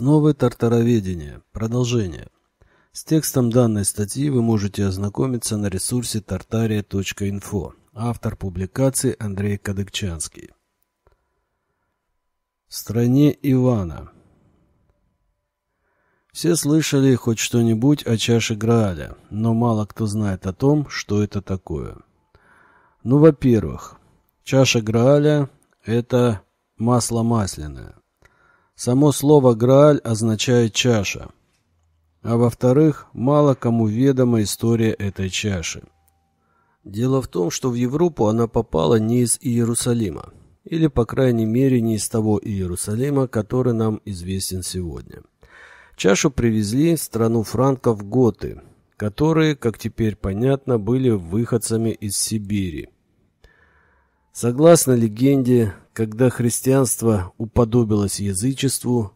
Основы тартароведения. Продолжение. С текстом данной статьи вы можете ознакомиться на ресурсе tartaria.info. Автор публикации Андрей Кадыкчанский. В стране Ивана. Все слышали хоть что-нибудь о чаше Грааля, но мало кто знает о том, что это такое. Ну, во-первых, чаша Грааля – это масло масляное. Само слово «Грааль» означает «чаша». А во-вторых, мало кому ведома история этой чаши. Дело в том, что в Европу она попала не из Иерусалима, или, по крайней мере, не из того Иерусалима, который нам известен сегодня. Чашу привезли в страну франков готы, которые, как теперь понятно, были выходцами из Сибири. Согласно легенде, когда христианство уподобилось язычеству,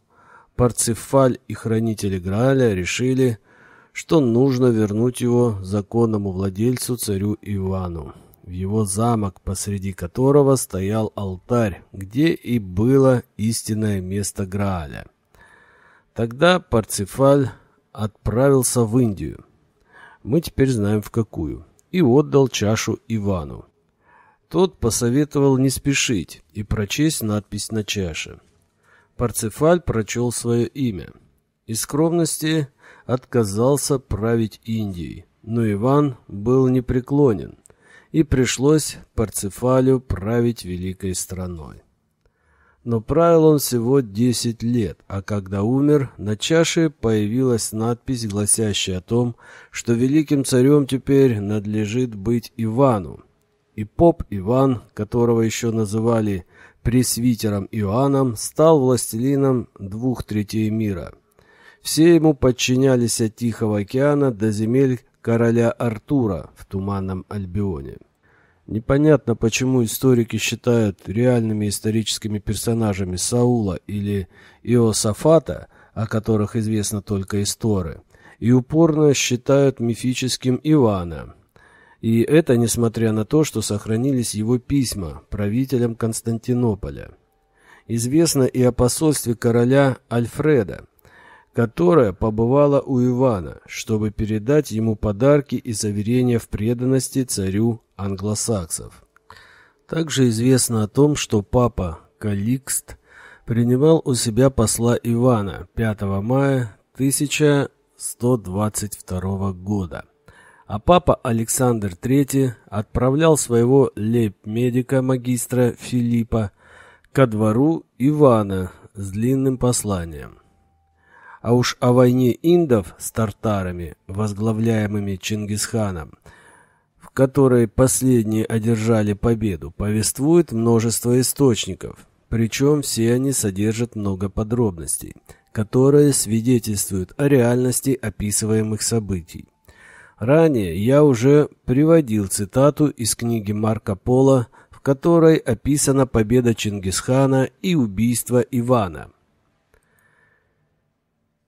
Парцефаль и хранители Грааля решили, что нужно вернуть его законному владельцу царю Ивану, в его замок, посреди которого стоял алтарь, где и было истинное место Грааля. Тогда Парцефаль отправился в Индию, мы теперь знаем в какую, и отдал чашу Ивану. Тот посоветовал не спешить и прочесть надпись на чаше. Парцефаль прочел свое имя. Из скромности отказался править Индией, но Иван был непреклонен, и пришлось Парцефалю править великой страной. Но правил он всего десять лет, а когда умер, на чаше появилась надпись, гласящая о том, что великим царем теперь надлежит быть Ивану, и поп Иван, которого еще называли пресвитером Иоанном, стал властелином двух третей мира. Все ему подчинялись от Тихого океана до земель короля Артура в Туманном Альбионе. Непонятно, почему историки считают реальными историческими персонажами Саула или Иосафата, о которых известно только истории, и упорно считают мифическим Ивана, и это несмотря на то, что сохранились его письма правителям Константинополя. Известно и о посольстве короля Альфреда, которое побывало у Ивана, чтобы передать ему подарки и заверения в преданности царю англосаксов. Также известно о том, что папа Каликст принимал у себя посла Ивана 5 мая 1122 года а папа Александр III отправлял своего лейб-медика магистра Филиппа ко двору Ивана с длинным посланием. А уж о войне индов с тартарами, возглавляемыми Чингисханом, в которой последние одержали победу, повествует множество источников, причем все они содержат много подробностей, которые свидетельствуют о реальности описываемых событий. Ранее я уже приводил цитату из книги Марко Поло, в которой описана победа Чингисхана и убийство Ивана.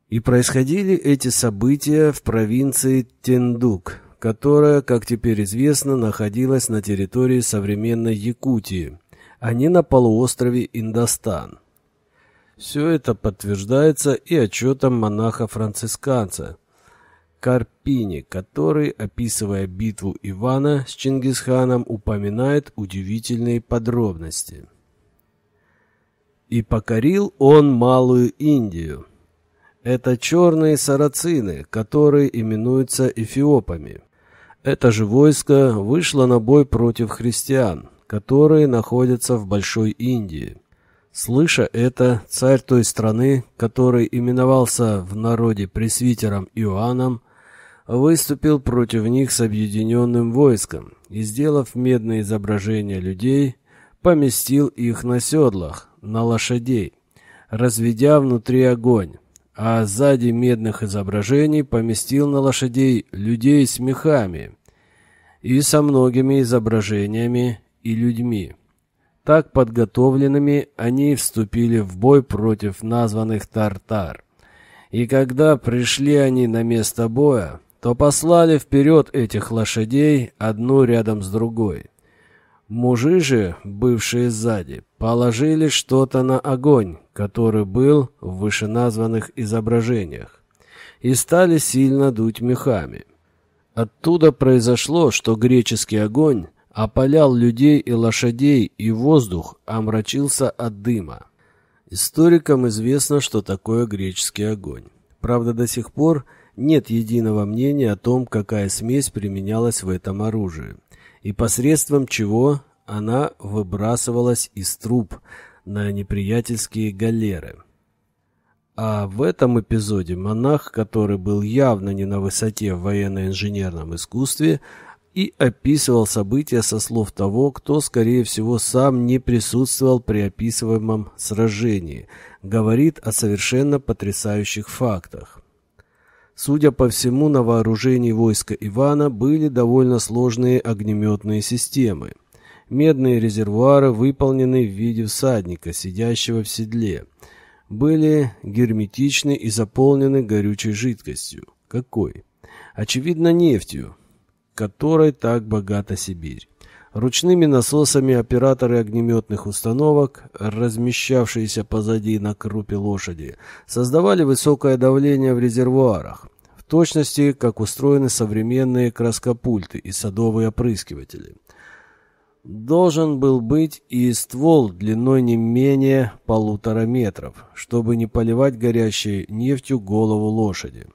И происходили эти события в провинции Тендук, которая, как теперь известно, находилась на территории современной Якутии, а не на полуострове Индостан. Все это подтверждается и отчетом монаха-францисканца – Карпини, который, описывая битву Ивана с Чингисханом, упоминает удивительные подробности. «И покорил он Малую Индию. Это черные сарацины, которые именуются эфиопами. Это же войско вышло на бой против христиан, которые находятся в Большой Индии». Слыша это, царь той страны, который именовался в народе пресвитером Иоанном, выступил против них с объединенным войском и, сделав медные изображения людей, поместил их на седлах, на лошадей, разведя внутри огонь, а сзади медных изображений поместил на лошадей людей с мехами и со многими изображениями и людьми. Так подготовленными они вступили в бой против названных тартар. И когда пришли они на место боя, то послали вперед этих лошадей одну рядом с другой. Мужи же, бывшие сзади, положили что-то на огонь, который был в вышеназванных изображениях, и стали сильно дуть мехами. Оттуда произошло, что греческий огонь опалял людей и лошадей, и воздух омрачился от дыма. Историкам известно, что такое греческий огонь. Правда, до сих пор нет единого мнения о том, какая смесь применялась в этом оружии, и посредством чего она выбрасывалась из труб на неприятельские галеры. А в этом эпизоде монах, который был явно не на высоте в военно-инженерном искусстве, и описывал события со слов того, кто, скорее всего, сам не присутствовал при описываемом сражении, говорит о совершенно потрясающих фактах. Судя по всему, на вооружении войска Ивана были довольно сложные огнеметные системы. Медные резервуары выполнены в виде всадника, сидящего в седле – были герметичны и заполнены горючей жидкостью. Какой? Очевидно, нефтью, которой так богата Сибирь. Ручными насосами операторы огнеметных установок, размещавшиеся позади на крупе лошади, создавали высокое давление в резервуарах, в точности, как устроены современные краскопульты и садовые опрыскиватели должен был быть и ствол длиной не менее полутора метров, чтобы не поливать горящей нефтью голову лошади.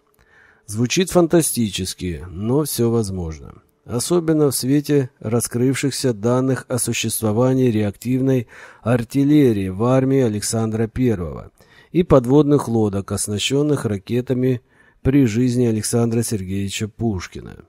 Звучит фантастически, но все возможно. Особенно в свете раскрывшихся данных о существовании реактивной артиллерии в армии Александра I и подводных лодок, оснащенных ракетами при жизни Александра Сергеевича Пушкина.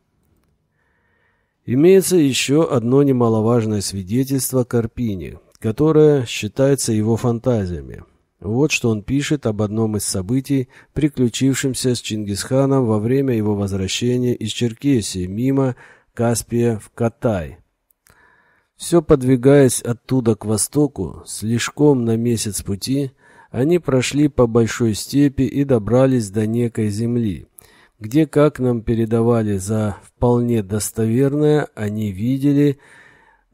Имеется еще одно немаловажное свидетельство Карпини, которое считается его фантазиями. Вот что он пишет об одном из событий, приключившемся с Чингисханом во время его возвращения из Черкесии мимо Каспия в Катай. Все подвигаясь оттуда к востоку, слишком на месяц пути, они прошли по большой степи и добрались до некой земли, где, как нам передавали за вполне достоверное, они видели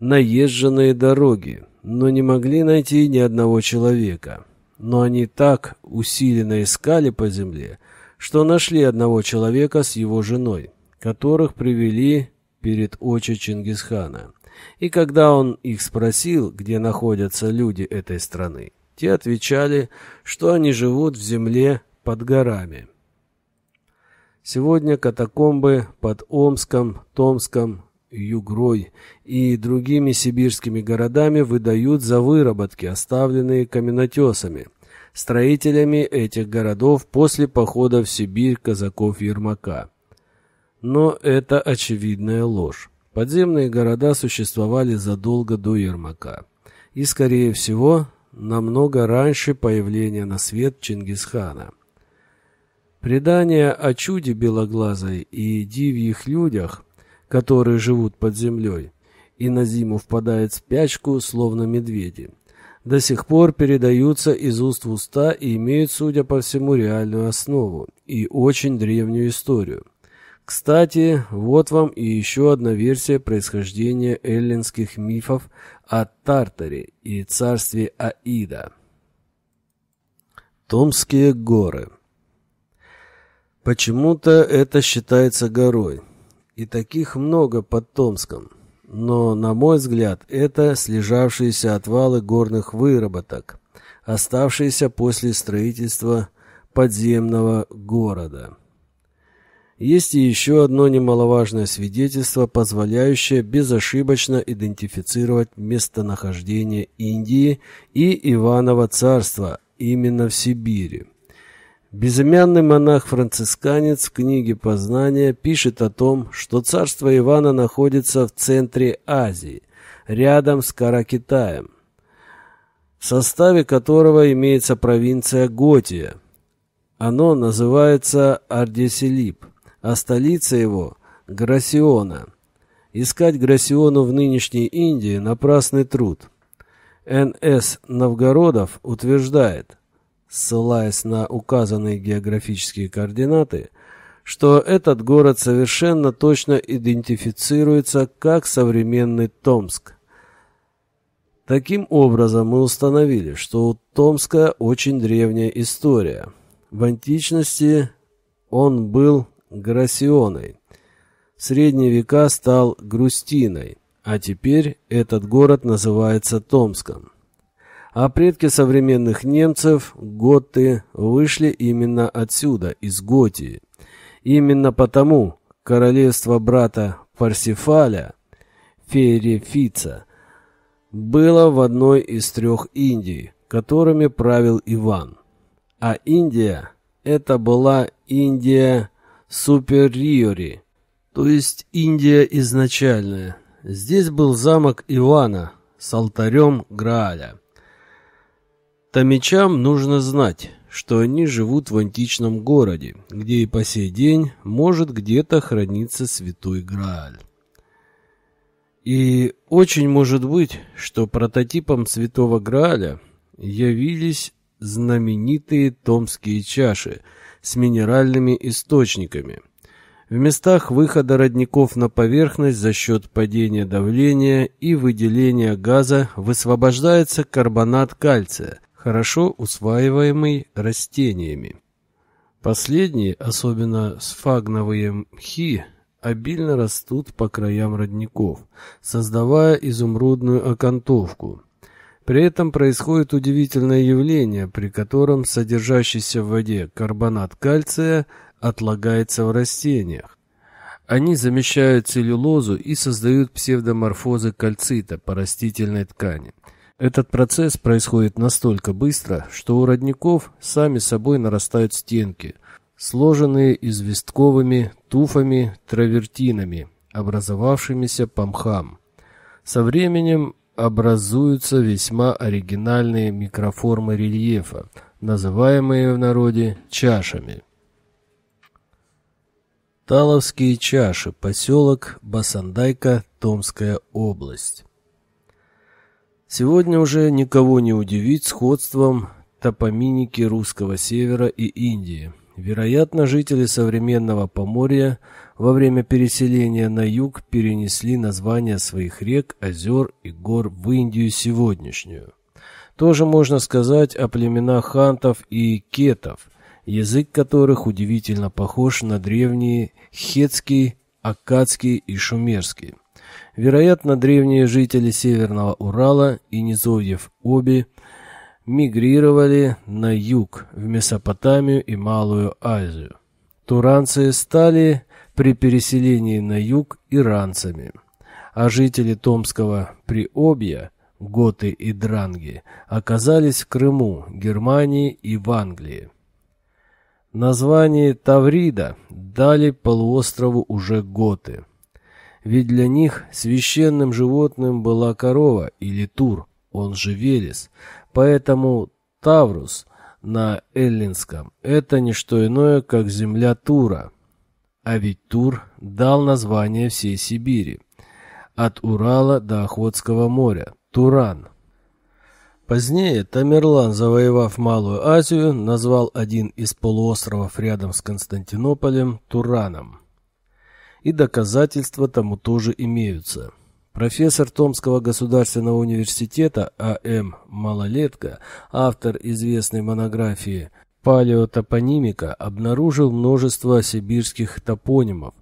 наезженные дороги, но не могли найти ни одного человека. Но они так усиленно искали по земле, что нашли одного человека с его женой, которых привели перед очи Чингисхана. И когда он их спросил, где находятся люди этой страны, те отвечали, что они живут в земле под горами. Сегодня катакомбы под Омском, Томском, Югрой и другими сибирскими городами выдают за выработки, оставленные каменотесами, строителями этих городов после похода в Сибирь казаков Ермака. Но это очевидная ложь. Подземные города существовали задолго до Ермака. И, скорее всего, намного раньше появления на свет Чингисхана. Предание о чуде белоглазой и дивьих людях, которые живут под землей, и на зиму впадают в спячку, словно медведи, до сих пор передаются из уст в уста и имеют, судя по всему, реальную основу и очень древнюю историю. Кстати, вот вам и еще одна версия происхождения эллинских мифов о Тартаре и царстве Аида. Томские горы Почему-то это считается горой. И таких много под Томском. Но, на мой взгляд, это слежавшиеся отвалы горных выработок, оставшиеся после строительства подземного города. Есть и еще одно немаловажное свидетельство, позволяющее безошибочно идентифицировать местонахождение Индии и Иваново царства именно в Сибири. Безымянный монах-францисканец в книге «Познание» пишет о том, что царство Ивана находится в центре Азии, рядом с Каракитаем, в составе которого имеется провинция Готия. Оно называется Ардеселип, а столица его – Грасиона. Искать Грасиону в нынешней Индии – напрасный труд. Н.С. Новгородов утверждает, ссылаясь на указанные географические координаты, что этот город совершенно точно идентифицируется как современный Томск. Таким образом, мы установили, что у Томска очень древняя история. В античности он был Грасионой. В средние века стал Грустиной, а теперь этот город называется Томском. А предки современных немцев, готы, вышли именно отсюда, из Готии. Именно потому королевство брата Парсифаля, Ферефица, было в одной из трех Индий, которыми правил Иван. А Индия – это была Индия Супериори, то есть Индия изначальная. Здесь был замок Ивана с алтарем Грааля. Томичам нужно знать, что они живут в античном городе, где и по сей день может где-то храниться святой Грааль. И очень может быть, что прототипом святого Грааля явились знаменитые томские чаши с минеральными источниками. В местах выхода родников на поверхность за счет падения давления и выделения газа высвобождается карбонат кальция, хорошо усваиваемый растениями. Последние, особенно сфагновые мхи, обильно растут по краям родников, создавая изумрудную окантовку. При этом происходит удивительное явление, при котором содержащийся в воде карбонат кальция отлагается в растениях. Они замещают целлюлозу и создают псевдоморфозы кальцита по растительной ткани. Этот процесс происходит настолько быстро, что у родников сами собой нарастают стенки, сложенные известковыми туфами травертинами, образовавшимися по мхам. Со временем образуются весьма оригинальные микроформы рельефа, называемые в народе чашами. Таловские чаши, поселок Басандайка, Томская область. Сегодня уже никого не удивить сходством топоминики русского севера и Индии. Вероятно, жители современного Поморья во время переселения на юг перенесли названия своих рек, озер и гор в Индию сегодняшнюю. Тоже можно сказать о племенах хантов и кетов, язык которых удивительно похож на древние хетский, аккадский и шумерский. Вероятно, древние жители Северного Урала и низовьев Оби мигрировали на юг, в Месопотамию и Малую Азию. Туранцы стали при переселении на юг иранцами, а жители Томского Приобья, готы и дранги, оказались в Крыму, Германии и в Англии. Название Таврида дали полуострову уже готы – ведь для них священным животным была корова или тур, он же Велес. Поэтому Таврус на эллинском – это не что иное, как земля Тура. А ведь Тур дал название всей Сибири. От Урала до Охотского моря – Туран. Позднее Тамерлан, завоевав Малую Азию, назвал один из полуостровов рядом с Константинополем Тураном и доказательства тому тоже имеются. Профессор Томского государственного университета А.М. Малолетка, автор известной монографии «Палеотопонимика», обнаружил множество сибирских топонимов,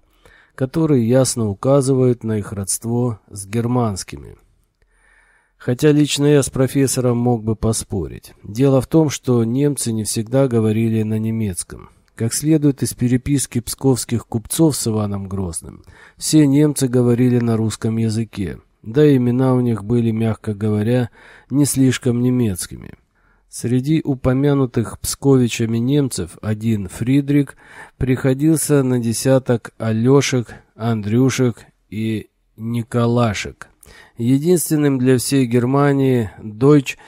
которые ясно указывают на их родство с германскими. Хотя лично я с профессором мог бы поспорить. Дело в том, что немцы не всегда говорили на немецком. Как следует из переписки псковских купцов с Иваном Грозным, все немцы говорили на русском языке, да и имена у них были, мягко говоря, не слишком немецкими. Среди упомянутых псковичами немцев один Фридрик приходился на десяток Алешек, Андрюшек и Николашек. Единственным для всей Германии Дойч –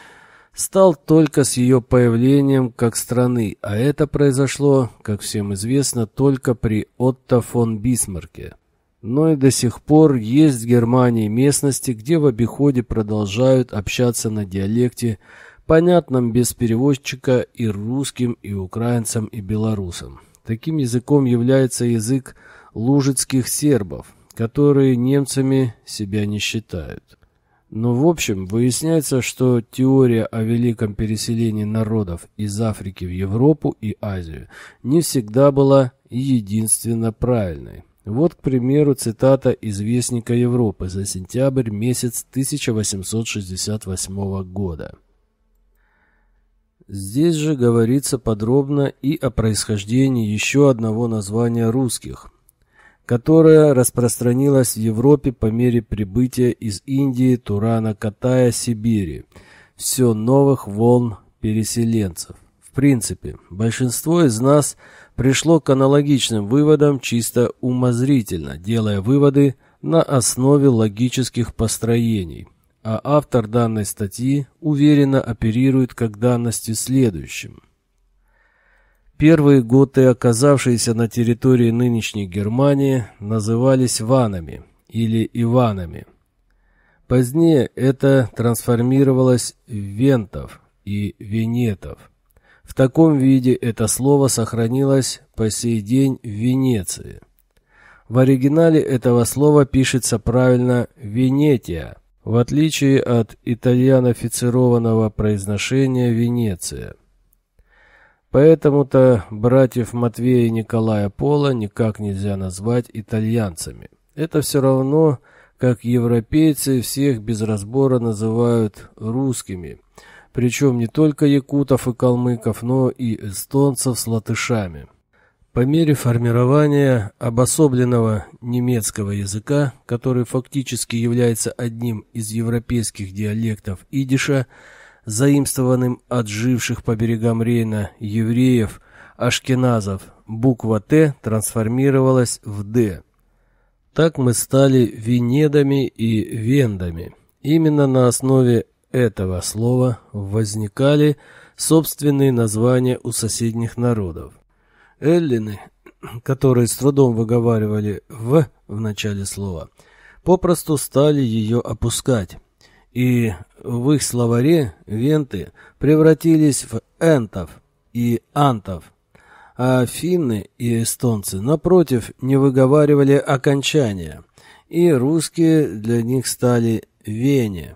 стал только с ее появлением как страны, а это произошло, как всем известно, только при Отто фон Бисмарке. Но и до сих пор есть в Германии местности, где в обиходе продолжают общаться на диалекте, понятном без переводчика и русским, и украинцам, и белорусам. Таким языком является язык лужицких сербов, которые немцами себя не считают. Но в общем выясняется, что теория о великом переселении народов из Африки в Европу и Азию не всегда была единственно правильной. Вот, к примеру, цитата из Вестника Европы за сентябрь месяц 1868 года. Здесь же говорится подробно и о происхождении еще одного названия русских, которое распространилось в Европе по мере прибытия из Индии, Турана, Катая, Сибири, все новых волн переселенцев. В принципе, большинство из нас пришло к аналогичным выводам чисто умозрительно, делая выводы на основе логических построений – а автор данной статьи уверенно оперирует как данностью следующим. Первые готы, оказавшиеся на территории нынешней Германии, назывались ванами или иванами. Позднее это трансформировалось в вентов и венетов. В таком виде это слово сохранилось по сей день в Венеции. В оригинале этого слова пишется правильно «Венетия», в отличие от итальянофицированного произношения Венеция. Поэтому-то братьев Матвея и Николая Пола никак нельзя назвать итальянцами. Это все равно, как европейцы всех без разбора называют русскими, причем не только якутов и калмыков, но и эстонцев с латышами. По мере формирования обособленного немецкого языка, который фактически является одним из европейских диалектов идиша, заимствованным от живших по берегам Рейна евреев, ашкеназов, буква «Т» трансформировалась в «Д». Так мы стали венедами и вендами. Именно на основе этого слова возникали собственные названия у соседних народов. Эллины, которые с трудом выговаривали «в» в начале слова, попросту стали ее опускать, и в их словаре венты превратились в энтов и антов, а финны и эстонцы, напротив, не выговаривали окончания, и русские для них стали вене,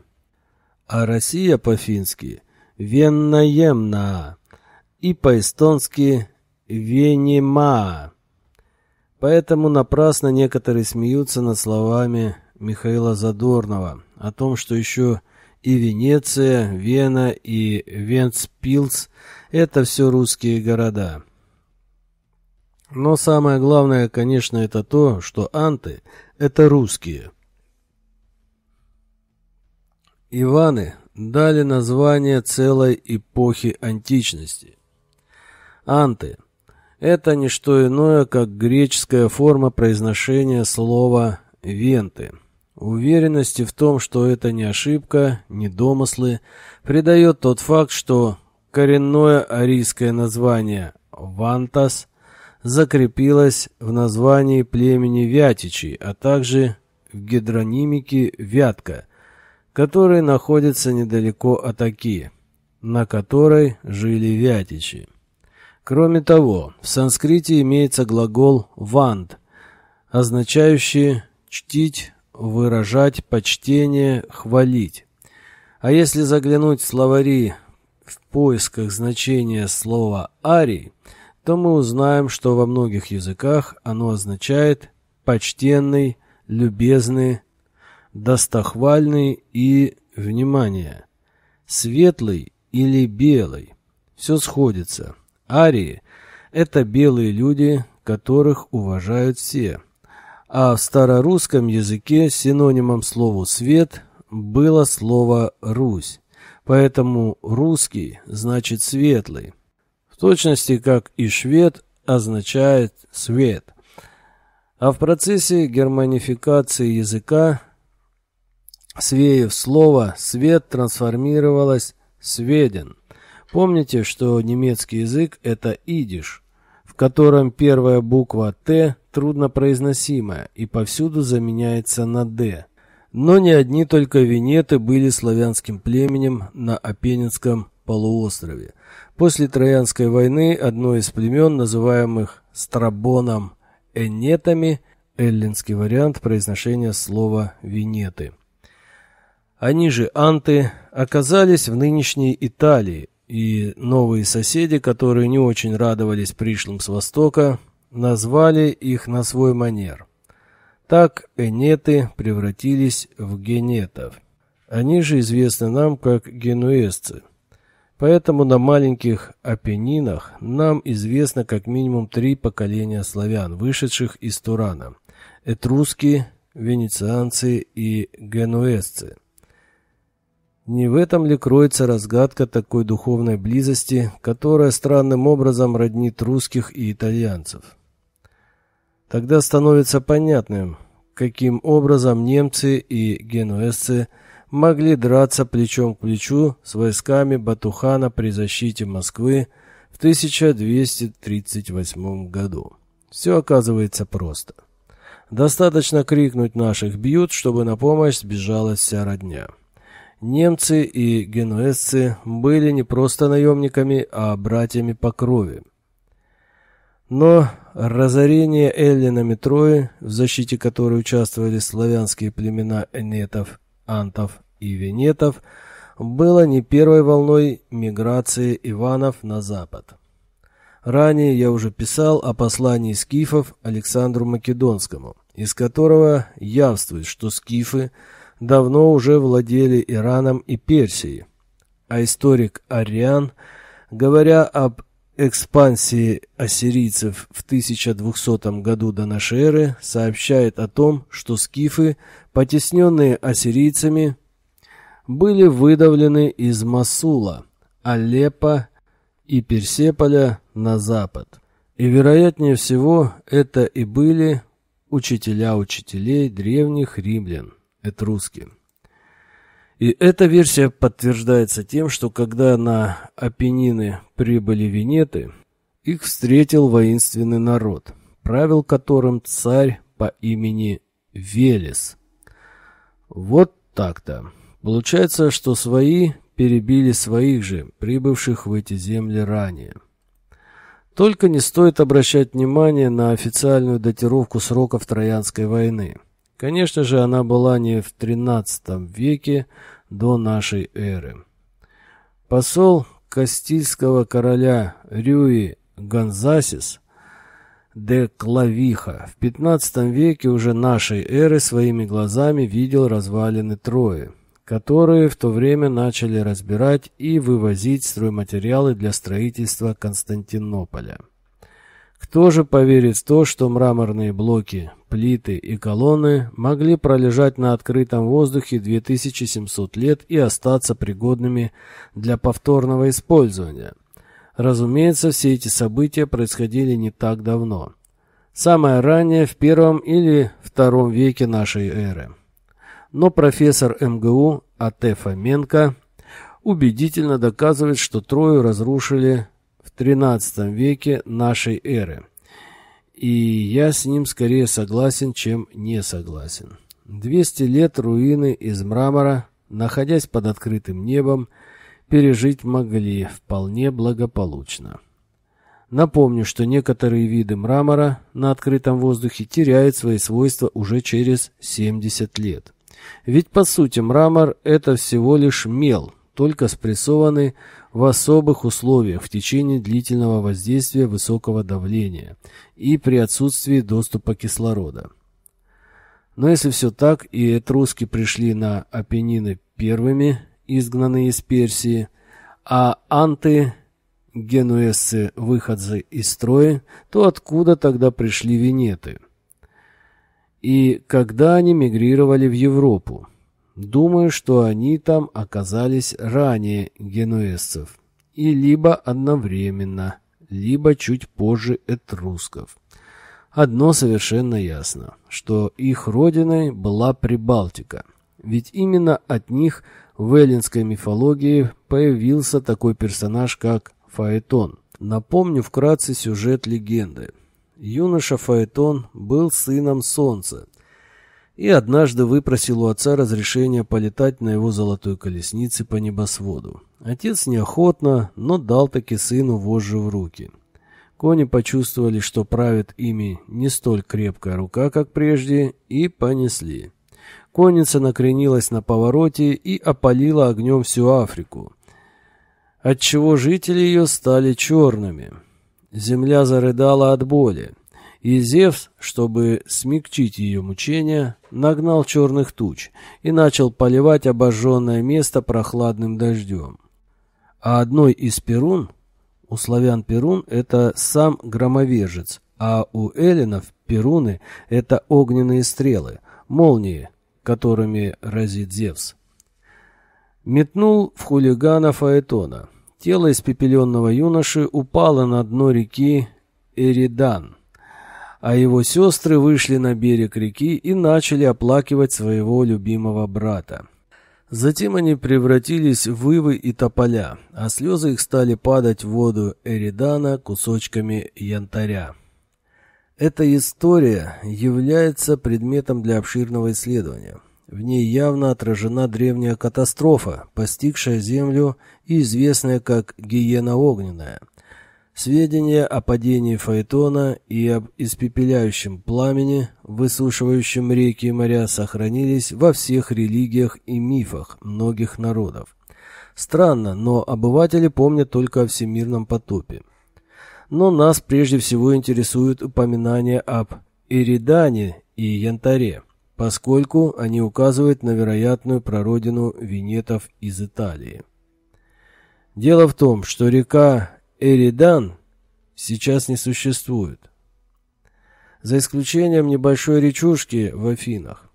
а Россия по-фински «веннаемна», и по-эстонски Венема. Поэтому напрасно некоторые смеются над словами Михаила Задорнова о том, что еще и Венеция, Вена и Венцпилс – это все русские города. Но самое главное, конечно, это то, что анты – это русские. Иваны дали название целой эпохи античности. Анты – это не что иное, как греческая форма произношения слова «венты». Уверенности в том, что это не ошибка, не домыслы, придает тот факт, что коренное арийское название «вантас» закрепилось в названии племени Вятичей, а также в гидронимике Вятка, который находится недалеко от Аки, на которой жили Вятичи. Кроме того, в санскрите имеется глагол «ванд», означающий «чтить», «выражать», «почтение», «хвалить». А если заглянуть в словари в поисках значения слова «арий», то мы узнаем, что во многих языках оно означает «почтенный», «любезный», «достохвальный» и «внимание», «светлый» или «белый». Все сходится. Арии – это белые люди, которых уважают все. А в старорусском языке синонимом слову «свет» было слово «Русь», поэтому «русский» значит «светлый», в точности как и «швед» означает «свет». А в процессе германификации языка свеев слова «свет» трансформировалось в «сведен», Помните, что немецкий язык – это идиш, в котором первая буква «Т» труднопроизносимая и повсюду заменяется на «Д». Но не одни только венеты были славянским племенем на Апеннинском полуострове. После Троянской войны одно из племен, называемых Страбоном Энетами, эллинский вариант произношения слова «венеты». Они же анты оказались в нынешней Италии, и новые соседи, которые не очень радовались пришлым с востока, назвали их на свой манер. Так энеты превратились в генетов. Они же известны нам как генуэзцы. Поэтому на маленьких Апеннинах нам известно как минимум три поколения славян, вышедших из Турана. Этруски, венецианцы и генуэзцы. Не в этом ли кроется разгадка такой духовной близости, которая странным образом роднит русских и итальянцев? Тогда становится понятным, каким образом немцы и генуэзцы могли драться плечом к плечу с войсками Батухана при защите Москвы в 1238 году. Все оказывается просто. Достаточно крикнуть «наших бьют», чтобы на помощь сбежала вся родня. Немцы и генуэзцы были не просто наемниками, а братьями по крови. Но разорение эллинами Трои, в защите которой участвовали славянские племена энетов, антов и венетов, было не первой волной миграции Иванов на запад. Ранее я уже писал о послании скифов Александру Македонскому, из которого явствует, что скифы давно уже владели Ираном и Персией. А историк Ариан, говоря об экспансии ассирийцев в 1200 году до нашей эры, сообщает о том, что скифы, потесненные ассирийцами, были выдавлены из Масула, Алеппо и Персеполя на запад. И вероятнее всего это и были учителя учителей древних римлян, этруски. И эта версия подтверждается тем, что когда на Апеннины прибыли венеты, их встретил воинственный народ, правил которым царь по имени Велес. Вот так-то. Получается, что свои перебили своих же, прибывших в эти земли ранее. Только не стоит обращать внимание на официальную датировку сроков Троянской войны. Конечно же, она была не в XIII веке до нашей эры. Посол Кастильского короля Рюи Гонзасис де Клавиха в XV веке уже нашей эры своими глазами видел развалины Трои которые в то время начали разбирать и вывозить стройматериалы для строительства Константинополя. Кто же поверит в то, что мраморные блоки, плиты и колонны могли пролежать на открытом воздухе 2700 лет и остаться пригодными для повторного использования? Разумеется, все эти события происходили не так давно. Самое раннее в первом или втором веке нашей эры но профессор МГУ А.Т. Фоменко убедительно доказывает, что Трою разрушили в XIII веке нашей эры. И я с ним скорее согласен, чем не согласен. 200 лет руины из мрамора, находясь под открытым небом, пережить могли вполне благополучно. Напомню, что некоторые виды мрамора на открытом воздухе теряют свои свойства уже через 70 лет. Ведь по сути мрамор – это всего лишь мел, только спрессованный в особых условиях в течение длительного воздействия высокого давления и при отсутствии доступа кислорода. Но если все так, и этруски пришли на Апеннины первыми, изгнанные из Персии, а анты, генуэзцы, выходцы из строя, то откуда тогда пришли венеты – и когда они мигрировали в Европу. Думаю, что они там оказались ранее генуэзцев, и либо одновременно, либо чуть позже этрусков. Одно совершенно ясно, что их родиной была Прибалтика, ведь именно от них в эллинской мифологии появился такой персонаж, как Фаэтон. Напомню вкратце сюжет легенды. Юноша Фаэтон был сыном солнца и однажды выпросил у отца разрешения полетать на его золотой колеснице по небосводу. Отец неохотно, но дал таки сыну вожжи в руки. Кони почувствовали, что правит ими не столь крепкая рука, как прежде, и понесли. конница накренилась на повороте и опалила огнем всю Африку, отчего жители ее стали черными. Земля зарыдала от боли, и Зевс, чтобы смягчить ее мучения, нагнал черных туч и начал поливать обожженное место прохладным дождем. А одной из перун, у славян перун – это сам громовержец, а у эллинов перуны – это огненные стрелы, молнии, которыми разит Зевс. Метнул в хулигана Фаэтона. Тело испепеленного юноши упало на дно реки Эридан, а его сестры вышли на берег реки и начали оплакивать своего любимого брата. Затем они превратились в ивы и тополя, а слезы их стали падать в воду Эридана кусочками янтаря. Эта история является предметом для обширного исследования. В ней явно отражена древняя катастрофа, постигшая Землю и известная как Гиена Огненная. Сведения о падении Фаэтона и об испепеляющем пламени, высушивающем реки и моря, сохранились во всех религиях и мифах многих народов. Странно, но обыватели помнят только о всемирном потопе. Но нас прежде всего интересует упоминание об Эридане и Янтаре поскольку они указывают на вероятную прародину венетов из Италии. Дело в том, что река Эридан сейчас не существует, за исключением небольшой речушки в Афинах.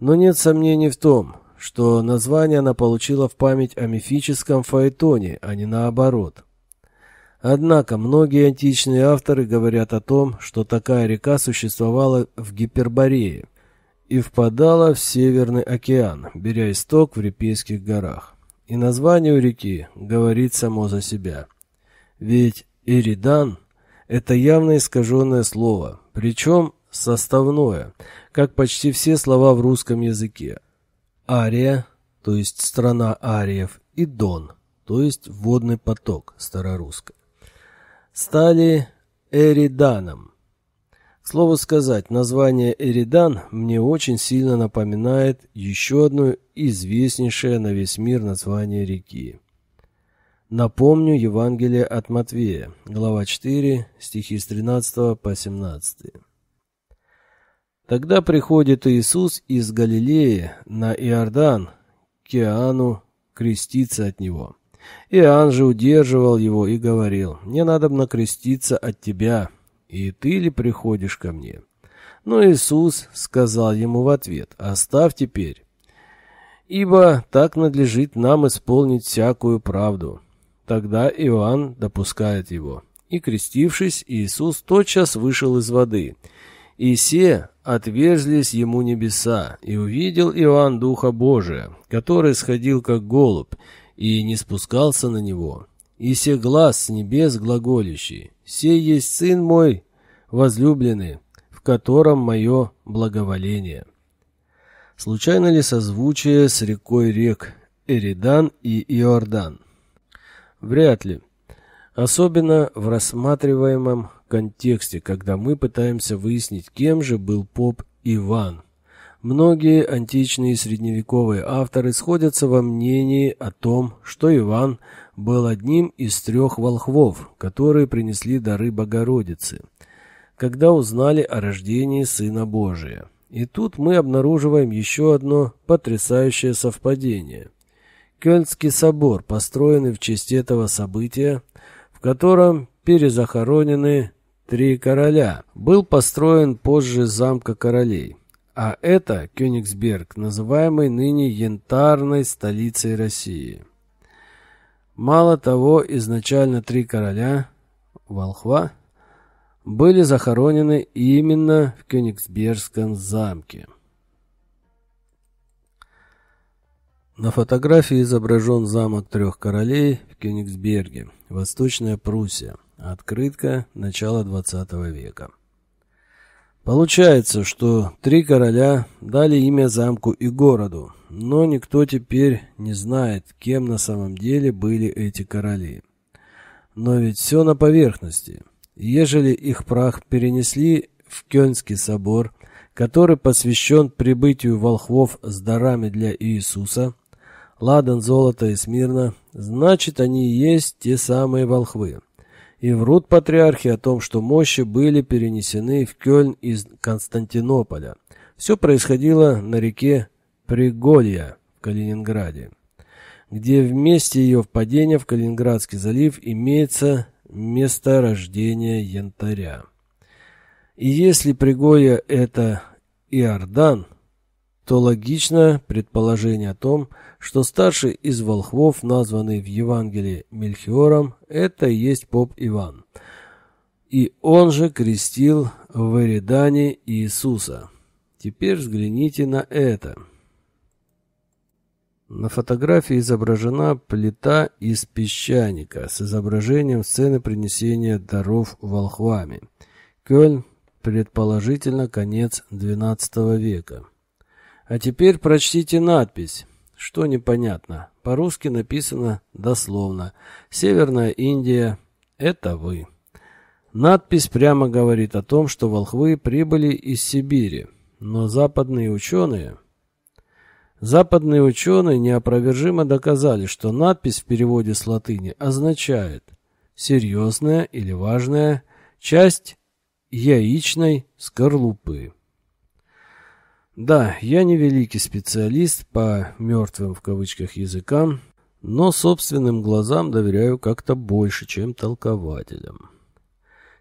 Но нет сомнений в том, что название она получила в память о мифическом Фаэтоне, а не наоборот. Однако многие античные авторы говорят о том, что такая река существовала в Гиперборее, и впадала в Северный океан, беря исток в Репейских горах. И название у реки говорит само за себя. Ведь Эридан – это явно искаженное слово, причем составное, как почти все слова в русском языке. Ария, то есть страна ариев, и Дон, то есть водный поток, старорусское, стали Эриданом, к слову сказать, название Эридан мне очень сильно напоминает еще одно известнейшее на весь мир название реки. Напомню Евангелие от Матвея, глава 4, стихи с 13 по 17. Тогда приходит Иисус из Галилеи на Иордан к Иоанну креститься от него. Иоанн же удерживал его и говорил, «Мне надо креститься от тебя, и ты ли приходишь ко мне?» Но Иисус сказал ему в ответ, «Оставь теперь, ибо так надлежит нам исполнить всякую правду». Тогда Иоанн допускает его. И, крестившись, Иисус тотчас вышел из воды. И се отверзлись ему небеса, и увидел Иоанн Духа Божия, который сходил как голубь, и не спускался на него. И се глаз с небес глаголящий, сей есть Сын мой, возлюбленный, в котором мое благоволение». Случайно ли созвучие с рекой рек Эридан и Иордан? Вряд ли. Особенно в рассматриваемом контексте, когда мы пытаемся выяснить, кем же был поп Иван. Многие античные и средневековые авторы сходятся во мнении о том, что Иван был одним из трех волхвов, которые принесли дары Богородице, когда узнали о рождении Сына Божия. И тут мы обнаруживаем еще одно потрясающее совпадение. Кёльнский собор, построенный в честь этого события, в котором перезахоронены три короля, был построен позже замка королей. А это Кёнигсберг, называемый ныне янтарной столицей России. Мало того, изначально три короля, волхва, были захоронены именно в Кёнигсбергском замке. На фотографии изображен замок трех королей в Кёнигсберге, Восточная Пруссия, открытка начала XX века. Получается, что три короля дали имя замку и городу, но никто теперь не знает, кем на самом деле были эти короли. Но ведь все на поверхности. Ежели их прах перенесли в Кёльнский собор, который посвящен прибытию волхвов с дарами для Иисуса, ладан, золото и смирно, значит, они и есть те самые волхвы. И врут патриархи о том, что мощи были перенесены в Кёльн из Константинополя. Все происходило на реке Приголья в Калининграде, где в месте ее впадения в Калининградский залив имеется место рождения янтаря. И если Приголья это Иордан, то логично предположение о том, что старший из волхвов, названный в Евангелии Мельхиором, это и есть поп Иван. И он же крестил в Эридане Иисуса. Теперь взгляните на это. На фотографии изображена плита из песчаника с изображением сцены принесения даров волхвами. Кёльн, предположительно, конец XII века. А теперь прочтите надпись. Что непонятно. По-русски написано дословно. Северная Индия – это вы. Надпись прямо говорит о том, что волхвы прибыли из Сибири. Но западные ученые... Западные ученые неопровержимо доказали, что надпись в переводе с латыни означает «серьезная или важная часть яичной скорлупы». Да, я не великий специалист по «мертвым» в кавычках языкам, но собственным глазам доверяю как-то больше, чем толкователям.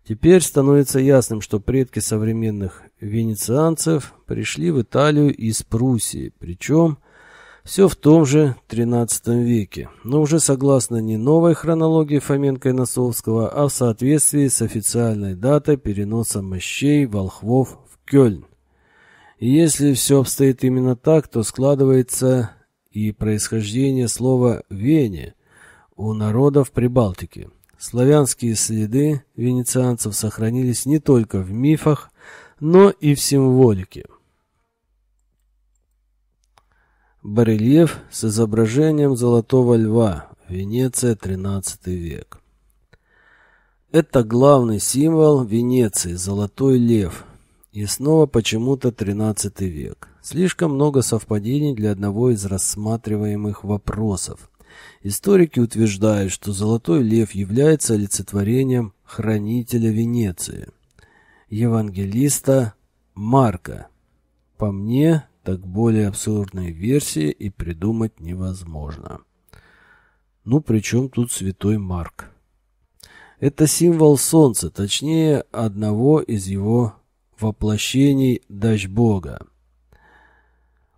Теперь становится ясным, что предки современных венецианцев пришли в Италию из Пруссии, причем все в том же XIII веке, но уже согласно не новой хронологии Фоменко и Носовского, а в соответствии с официальной датой переноса мощей волхвов в Кёльн. Если все обстоит именно так, то складывается и происхождение слова «вене» у народов Прибалтики. Славянские следы венецианцев сохранились не только в мифах, но и в символике. Барельеф с изображением золотого льва, Венеция, XIII век. Это главный символ Венеции, золотой лев, и снова почему-то XIII век. Слишком много совпадений для одного из рассматриваемых вопросов. Историки утверждают, что Золотой Лев является олицетворением хранителя Венеции, евангелиста Марка. По мне, так более абсурдной версии и придумать невозможно. Ну, при чем тут святой Марк? Это символ солнца, точнее, одного из его воплощений Дачь Бога.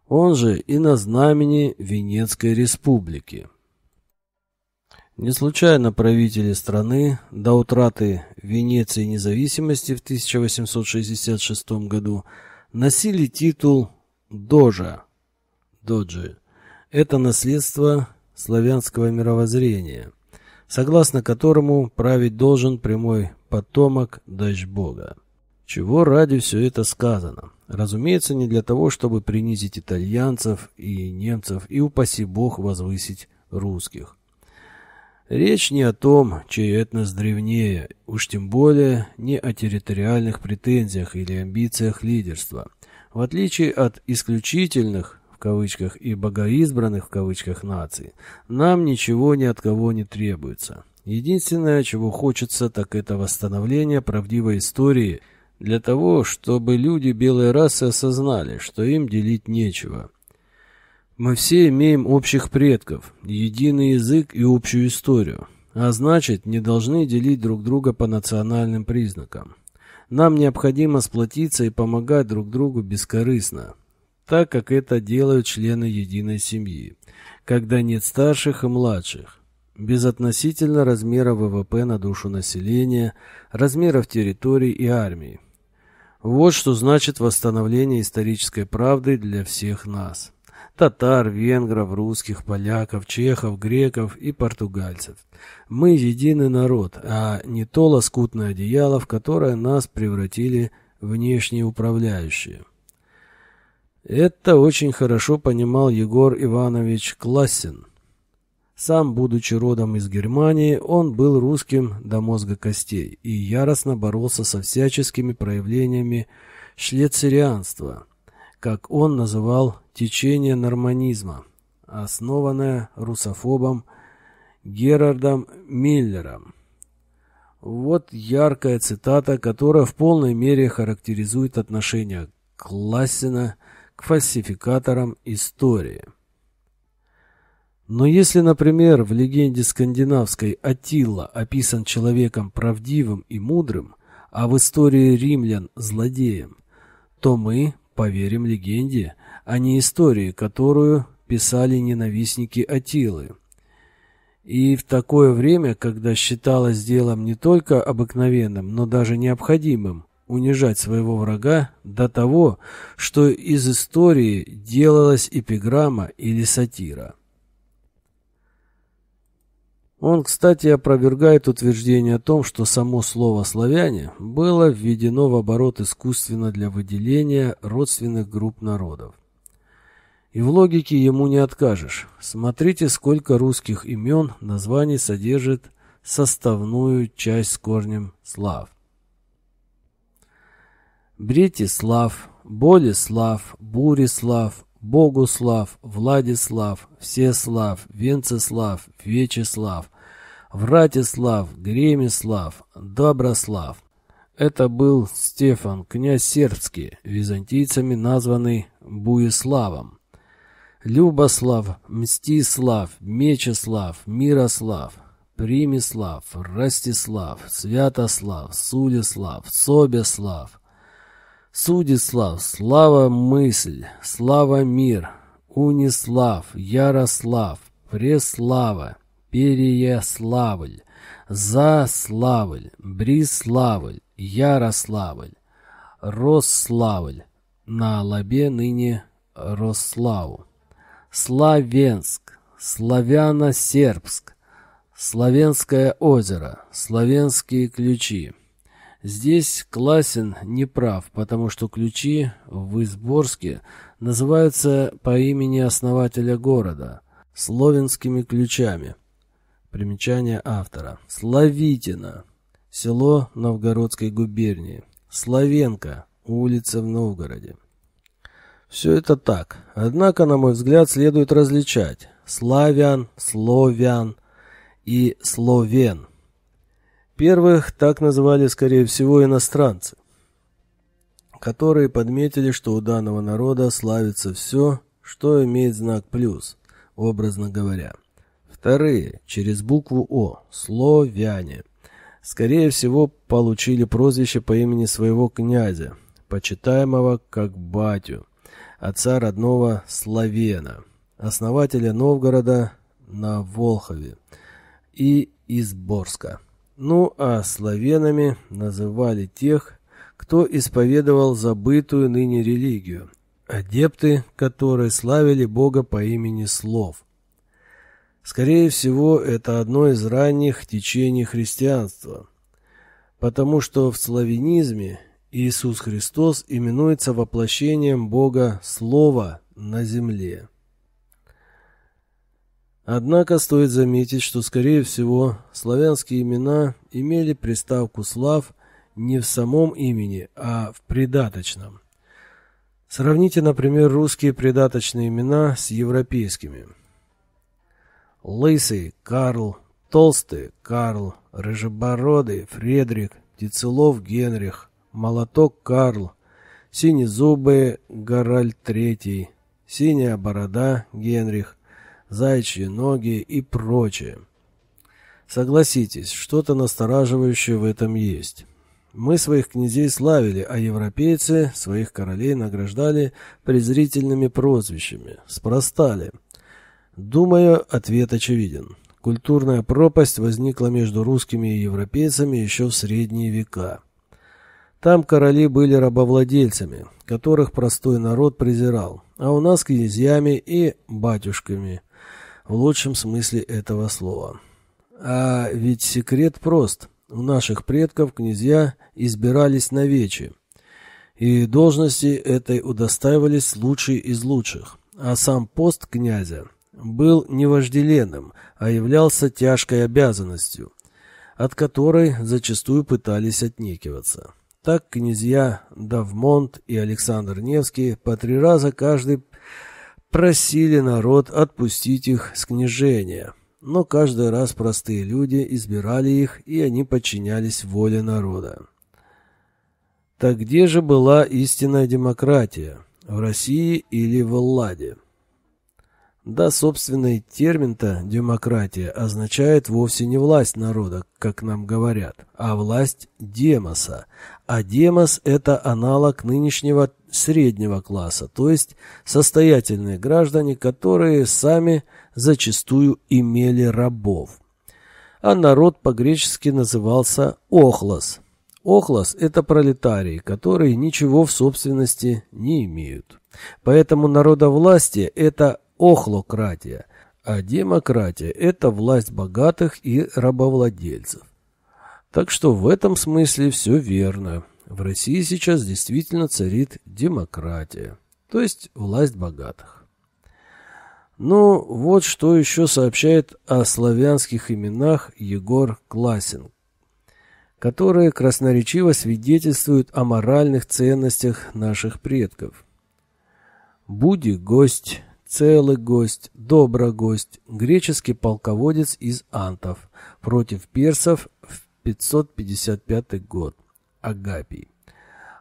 Он же и на знамени Венецкой республики. Не случайно правители страны до утраты Венеции независимости в 1866 году носили титул Дожа. Доджи. Это наследство славянского мировоззрения, согласно которому править должен прямой потомок Дачь Бога. Чего ради все это сказано? Разумеется, не для того, чтобы принизить итальянцев и немцев и, упаси бог, возвысить русских. Речь не о том, чей этнос древнее, уж тем более не о территориальных претензиях или амбициях лидерства. В отличие от исключительных в кавычках и богоизбранных в кавычках наций, нам ничего ни от кого не требуется. Единственное, чего хочется, так это восстановление правдивой истории – для того, чтобы люди белой расы осознали, что им делить нечего. Мы все имеем общих предков, единый язык и общую историю, а значит, не должны делить друг друга по национальным признакам. Нам необходимо сплотиться и помогать друг другу бескорыстно, так как это делают члены единой семьи, когда нет старших и младших, безотносительно размера ВВП на душу населения, размеров территорий и армии. Вот что значит восстановление исторической правды для всех нас. Татар, венгров, русских, поляков, чехов, греков и португальцев. Мы единый народ, а не то лоскутное одеяло, в которое нас превратили внешние управляющие. Это очень хорошо понимал Егор Иванович Классин. Сам, будучи родом из Германии, он был русским до мозга костей и яростно боролся со всяческими проявлениями шлецерианство, как он называл течение норманизма, основанное русофобом Герардом Миллером. Вот яркая цитата, которая в полной мере характеризует отношение Классена к фальсификаторам истории. Но если, например, в легенде скандинавской Атилла описан человеком правдивым и мудрым, а в истории римлян – злодеем, то мы поверим легенде, а не истории, которую писали ненавистники Атилы. И в такое время, когда считалось делом не только обыкновенным, но даже необходимым унижать своего врага до того, что из истории делалась эпиграмма или сатира. Он, кстати, опровергает утверждение о том, что само слово «славяне» было введено в оборот искусственно для выделения родственных групп народов. И в логике ему не откажешь. Смотрите, сколько русских имен названий содержит составную часть с корнем «слав». Бретислав, Болеслав, Бурислав, Богуслав, Владислав, Всеслав, Венцеслав, Вечеслав, Вратислав, Гремислав, Доброслав. Это был Стефан, князь сербский, византийцами названный Буиславом. Любослав, Мстислав, Мечеслав, Мирослав, Примислав, Ростислав, Святослав, Сулислав, Собеслав, Судислав, Слава Мысль, Слава Мир, Унислав, Ярослав, Преслава, Переяславль, Заславль, Бриславль, Ярославль, Росславль, на Алабе ныне Рославу. Славенск, Славяно-Сербск, Славянское озеро, Славянские ключи. Здесь Классин не прав, потому что ключи в Изборске называются по имени основателя города – Словенскими ключами. Примечание автора. Славитина. Село Новгородской губернии. Славенка. Улица в Новгороде. Все это так. Однако, на мой взгляд, следует различать славян, словян и словен. Первых так называли, скорее всего, иностранцы, которые подметили, что у данного народа славится все, что имеет знак плюс, образно говоря. Вторые, через букву О, словяне, скорее всего, получили прозвище по имени своего князя, почитаемого как батю отца родного Славена, основателя Новгорода на Волхове и Изборска. Ну а славянами называли тех, кто исповедовал забытую ныне религию, адепты которой славили Бога по имени Слов. Скорее всего, это одно из ранних течений христианства, потому что в славянизме Иисус Христос именуется воплощением Бога Слова на земле. Однако стоит заметить, что, скорее всего, славянские имена имели приставку «слав» не в самом имени, а в придаточном. Сравните, например, русские придаточные имена с европейскими. Лысый – Карл, Толстый – Карл, Рыжебородый – Фредрик, Птицелов – Генрих, Молоток Карл, Синезубый Гораль Третий, Синяя Борода Генрих, Зайчьи ноги и прочее. Согласитесь, что-то настораживающее в этом есть. Мы своих князей славили, а европейцы своих королей награждали презрительными прозвищами. Спростали. Думаю, ответ очевиден. Культурная пропасть возникла между русскими и европейцами еще в средние века. Там короли были рабовладельцами, которых простой народ презирал, а у нас князьями и батюшками, в лучшем смысле этого слова. А ведь секрет прост. У наших предков князья избирались на вече, и должности этой удостаивались лучшие из лучших, а сам пост князя был не вожделенным, а являлся тяжкой обязанностью, от которой зачастую пытались отнекиваться. Так князья Давмонт и Александр Невский по три раза каждый просили народ отпустить их с княжения, но каждый раз простые люди избирали их, и они подчинялись воле народа. Так где же была истинная демократия? В России или в Элладе? Да, собственный термин-то «демократия» означает вовсе не власть народа, как нам говорят, а власть демоса. А демос – это аналог нынешнего среднего класса, то есть состоятельные граждане, которые сами зачастую имели рабов. А народ по-гречески назывался «охлос». Охлос – это пролетарии, которые ничего в собственности не имеют. Поэтому народовластие – это охлократия, а демократия – это власть богатых и рабовладельцев. Так что в этом смысле все верно. В России сейчас действительно царит демократия, то есть власть богатых. Ну, вот что еще сообщает о славянских именах Егор Классинг, которые красноречиво свидетельствуют о моральных ценностях наших предков. Буди – гость, целый гость, доброгость, греческий полководец из антов против персов в 555 год. Агапий.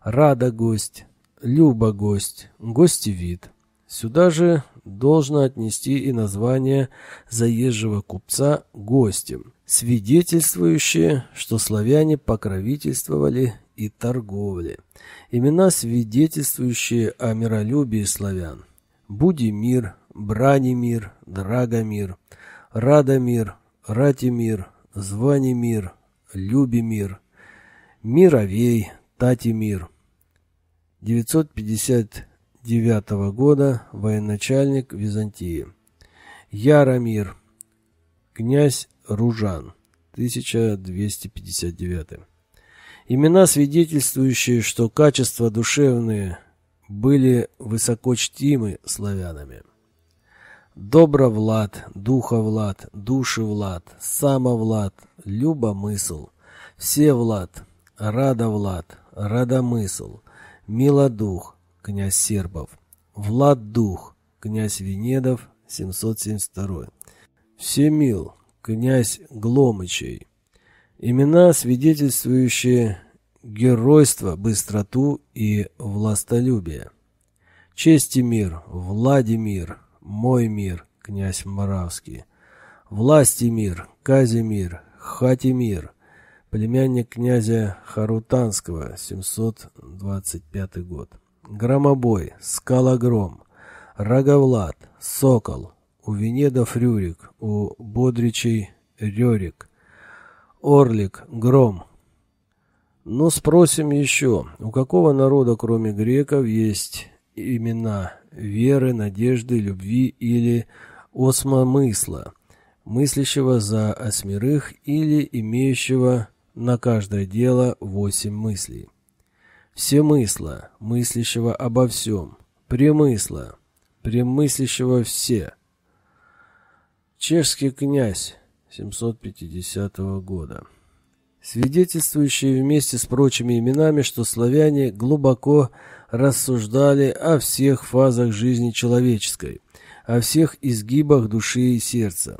Рада гость, Люба гость, гостевид. Сюда же должно отнести и название заезжего купца гостем, свидетельствующее, что славяне покровительствовали и торговли. Имена, свидетельствующие о миролюбии славян. Будимир, Бранимир, Драгомир, Радомир, Ратимир, Званимир, Любимир, Мировей, Татимир. 959 года военачальник Византии. Яромир, князь Ружан, 1259. Имена, свидетельствующие, что качества душевные – были высоко чтимы славянами. Добровлад, Духовлад, Душевлад, Самовлад, Любомысл, Всевлад, Радовлад, Радомысл, Милодух, князь Сербов, Влад-Дух, князь Венедов, 772. Всемил, князь Гломычей. Имена, свидетельствующие геройство, быстроту и властолюбие. Честь и мир, Владимир, мой мир, князь Моравский. Власть и мир, Казимир, Хатимир, племянник князя Харутанского, 725 год. Громобой, Скалогром, Роговлад, Сокол, у Венедов Рюрик, у Бодричей Рерик, Орлик, Гром, но спросим еще, у какого народа, кроме греков, есть имена веры, надежды, любви или осмомысла, мыслящего за осьмерых или имеющего на каждое дело восемь мыслей? Все мысла, мыслящего обо всем, премысла, премыслящего все. Чешский князь 750 года свидетельствующие вместе с прочими именами, что славяне глубоко рассуждали о всех фазах жизни человеческой, о всех изгибах души и сердца,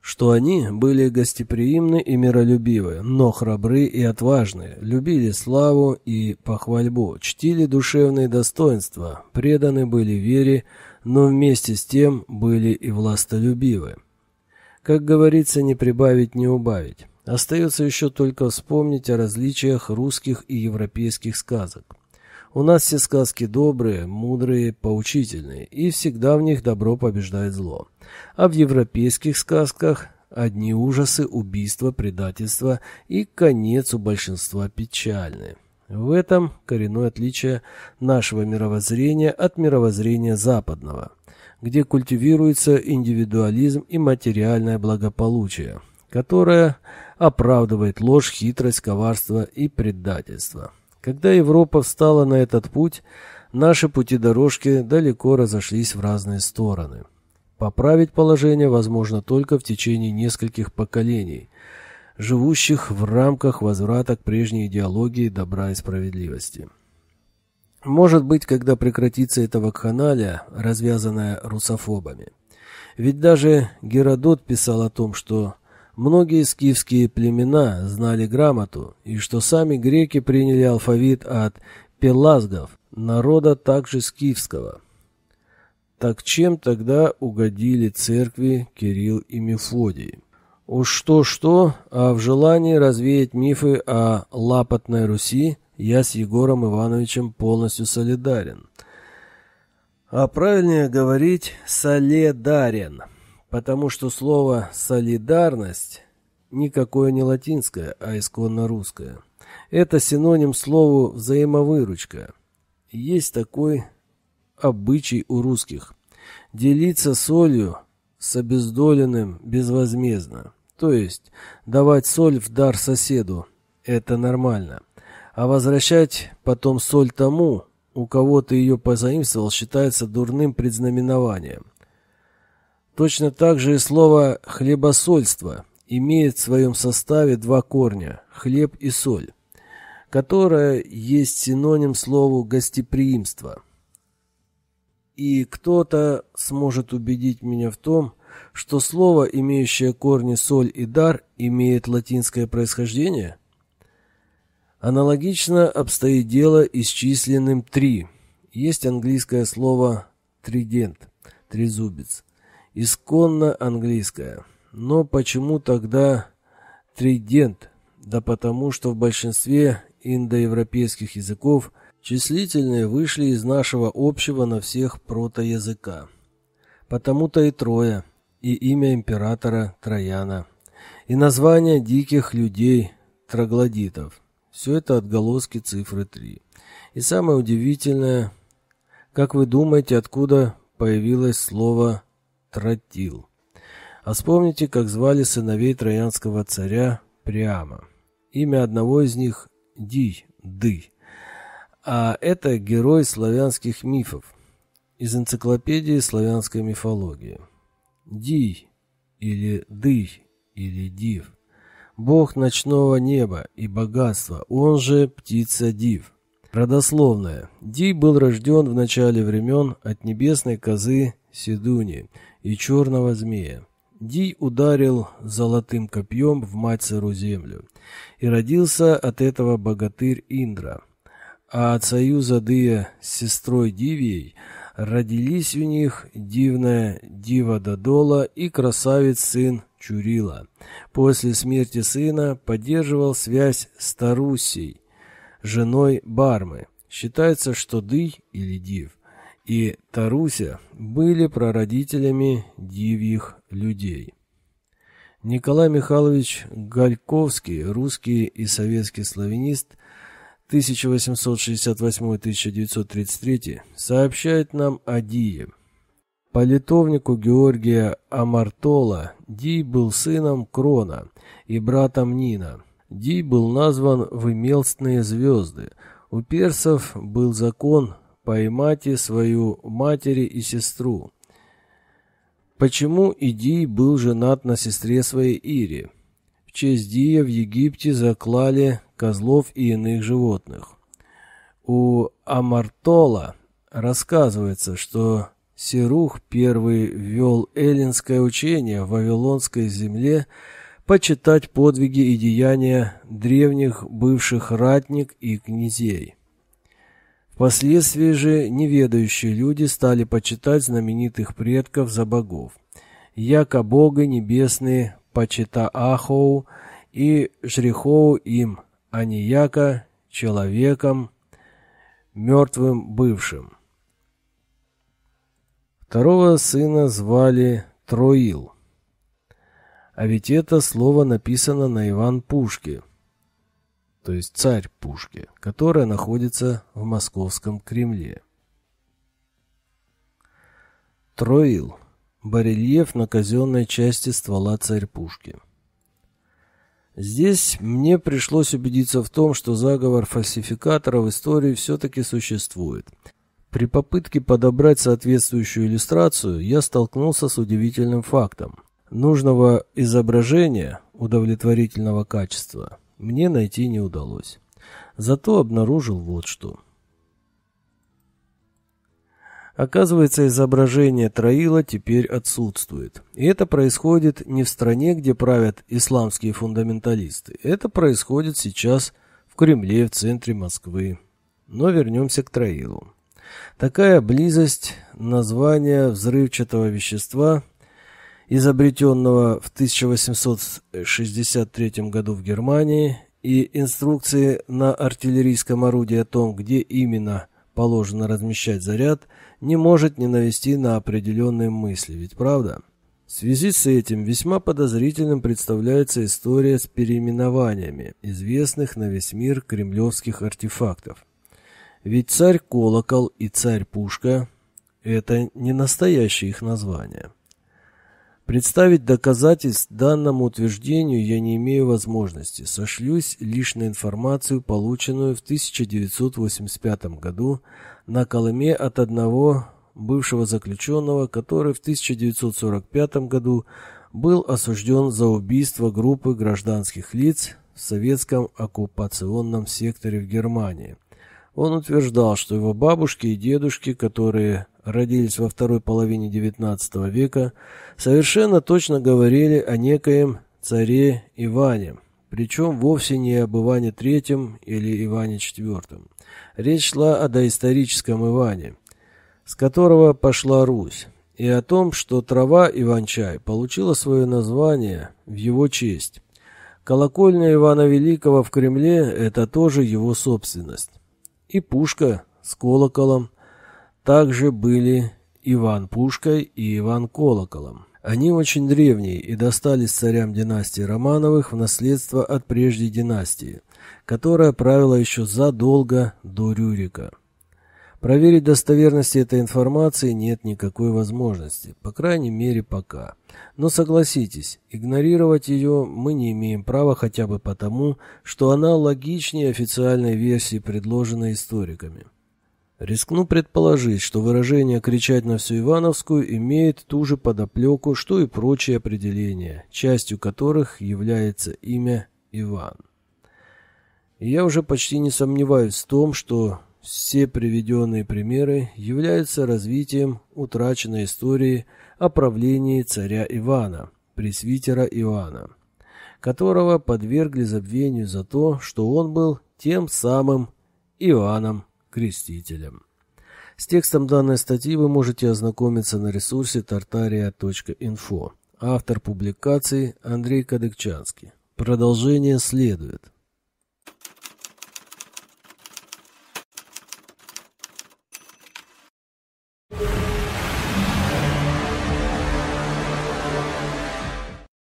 что они были гостеприимны и миролюбивы, но храбры и отважны, любили славу и похвальбу, чтили душевные достоинства, преданы были вере, но вместе с тем были и властолюбивы. Как говорится, не прибавить, не убавить. Остается еще только вспомнить о различиях русских и европейских сказок. У нас все сказки добрые, мудрые, поучительные, и всегда в них добро побеждает зло. А в европейских сказках одни ужасы, убийства, предательства и конец у большинства печальный. В этом коренное отличие нашего мировоззрения от мировоззрения западного, где культивируется индивидуализм и материальное благополучие, которое оправдывает ложь, хитрость, коварство и предательство. Когда Европа встала на этот путь, наши пути-дорожки далеко разошлись в разные стороны. Поправить положение возможно только в течение нескольких поколений. живущих в рамках возврата к прежней идеологии добра и справедливости. Может быть, когда прекратится эта вакханалия, развязанная русофобами. Ведь даже Геродот писал о том, что многие скифские племена знали грамоту, и что сами греки приняли алфавит от пелазгов, народа также скифского. Так чем тогда угодили церкви Кирилл и Мефодий? Уж что-что, а в желании развеять мифы о лапотной Руси я с Егором Ивановичем полностью солидарен. А правильнее говорить «солидарен», потому что слово «солидарность» никакое не латинское, а исконно русское. Это синоним слову «взаимовыручка». Есть такой обычай у русских – делиться солью с обездоленным безвозмездно. То есть давать соль в дар соседу – это нормально. А возвращать потом соль тому, у кого ты ее позаимствовал, считается дурным предзнаменованием. Точно так же и слово «хлебосольство» имеет в своем составе два корня – хлеб и соль, которое есть синоним слову «гостеприимство». И кто-то сможет убедить меня в том, что слово, имеющее корни соль и дар, имеет латинское происхождение? Аналогично обстоит дело и с численным три. Есть английское слово тридент, трезубец, исконно английское. Но почему тогда тридент? Да потому что в большинстве индоевропейских языков числительные вышли из нашего общего на всех протоязыка. Потому-то и трое – и имя императора Трояна, и название диких людей троглодитов. Все это отголоски цифры 3. И самое удивительное, как вы думаете, откуда появилось слово «тротил»? А вспомните, как звали сыновей троянского царя Приама. Имя одного из них – Дий, Ды. А это герой славянских мифов из энциклопедии славянской мифологии. Дий или Дый или Див. Бог ночного неба и богатства, он же птица Див. Родословная. Дий был рожден в начале времен от небесной козы Седуни и черного змея. Дий ударил золотым копьем в мать сыру землю, и родился от этого богатырь Индра. А от союза Дия с сестрой Дивией – Родились у них дивная Дива Додола и красавец сын Чурила. После смерти сына поддерживал связь с Тарусей, женой Бармы. Считается, что Дый или Див и Таруся были прародителями дивьих людей. Николай Михайлович Гальковский, русский и советский славянист, 1868-1933 сообщает нам о Дие. По литовнику Георгия Амартола Дий был сыном Крона и братом Нина. Дий был назван в имелстные звезды. У персов был закон поймать свою матери и сестру. Почему Идий был женат на сестре своей Ире? В честь Дия в Египте заклали козлов и иных животных. У Амартола рассказывается, что Сирух первый ввел эллинское учение в Вавилонской земле почитать подвиги и деяния древних бывших ратник и князей. Впоследствии же неведающие люди стали почитать знаменитых предков за богов. Яко боги небесные почита Ахоу и жрехоу им, а не яко человеком, мертвым бывшим. Второго сына звали Троил. А ведь это слово написано на Иван Пушке, то есть царь Пушки, которая находится в московском Кремле. Троил. Барельеф на казенной части ствола царь Пушки. Здесь мне пришлось убедиться в том, что заговор фальсификатора в истории все-таки существует. При попытке подобрать соответствующую иллюстрацию я столкнулся с удивительным фактом. Нужного изображения удовлетворительного качества мне найти не удалось. Зато обнаружил вот что. Оказывается, изображение Троила теперь отсутствует. И это происходит не в стране, где правят исламские фундаменталисты. Это происходит сейчас в Кремле, в центре Москвы. Но вернемся к Троилу. Такая близость названия взрывчатого вещества, изобретенного в 1863 году в Германии, и инструкции на артиллерийском орудии о том, где именно положено размещать заряд, не может не навести на определенные мысли, ведь правда? В связи с этим весьма подозрительным представляется история с переименованиями известных на весь мир кремлевских артефактов. Ведь царь-колокол и царь-пушка – это не настоящие их названия. Представить доказательств данному утверждению я не имею возможности, сошлюсь лишь на информацию, полученную в 1985 году на Колыме от одного бывшего заключенного, который в 1945 году был осужден за убийство группы гражданских лиц в советском оккупационном секторе в Германии. Он утверждал, что его бабушки и дедушки, которые родились во второй половине XIX века, совершенно точно говорили о некоем царе Иване, причем вовсе не об Иване III или Иване IV. Речь шла о доисторическом Иване, с которого пошла Русь, и о том, что трава Иван-чай получила свое название в его честь. Колокольня Ивана Великого в Кремле – это тоже его собственность. И пушка с колоколом – также были Иван Пушкой и Иван Колоколом. Они очень древние и достались царям династии Романовых в наследство от прежней династии, которая правила еще задолго до Рюрика. Проверить достоверность этой информации нет никакой возможности, по крайней мере пока. Но согласитесь, игнорировать ее мы не имеем права хотя бы потому, что она логичнее официальной версии, предложенной историками. Рискну предположить, что выражение «кричать на всю Ивановскую» имеет ту же подоплеку, что и прочие определения, частью которых является имя Иван. И я уже почти не сомневаюсь в том, что все приведенные примеры являются развитием утраченной истории о правлении царя Ивана, пресвитера Иоанна, которого подвергли забвению за то, что он был тем самым Иоанном крестителем. С текстом данной статьи вы можете ознакомиться на ресурсе tartaria.info. Автор публикации Андрей Кадыкчанский. Продолжение следует.